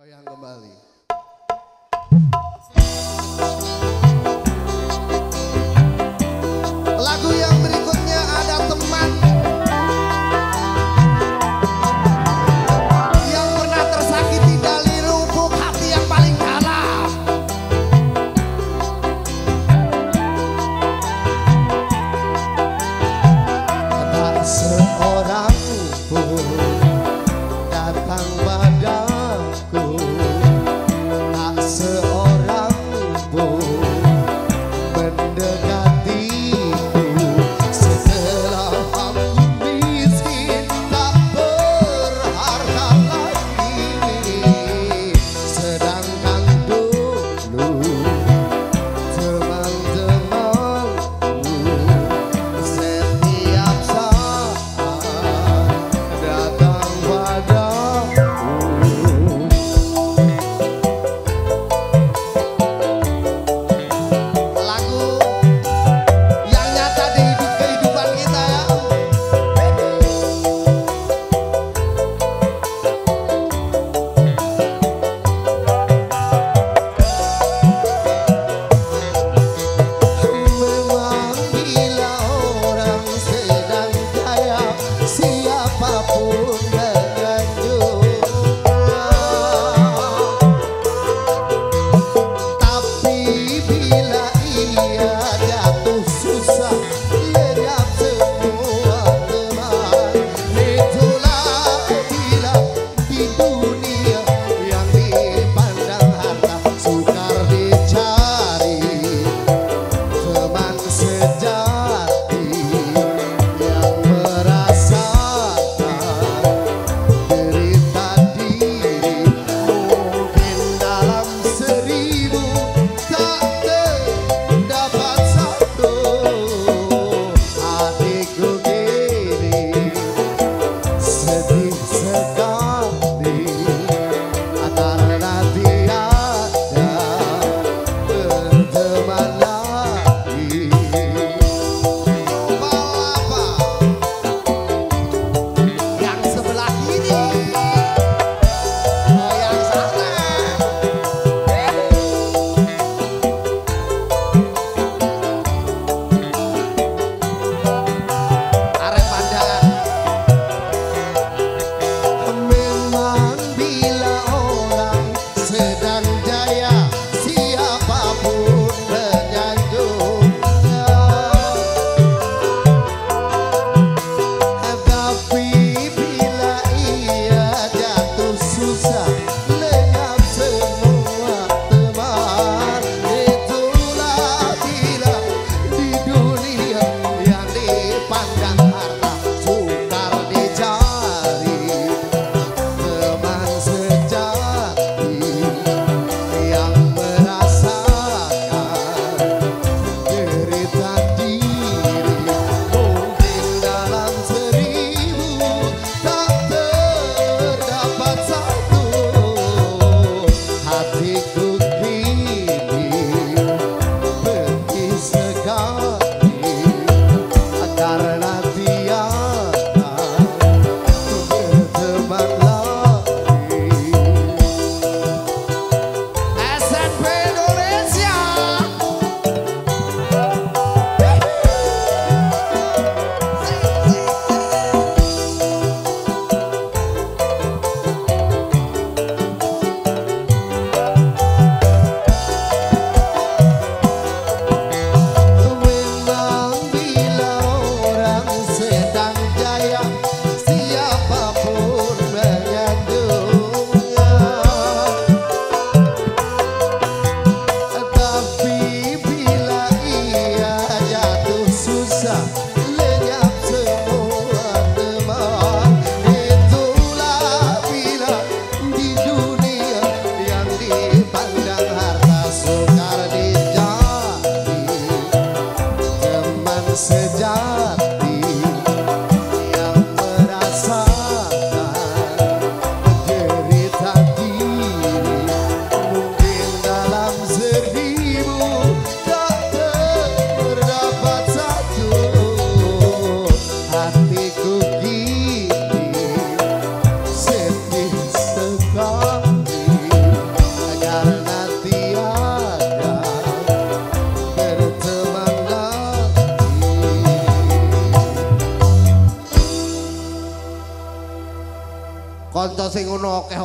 Goyang kembali. sejak Kanca sing ngono akeh?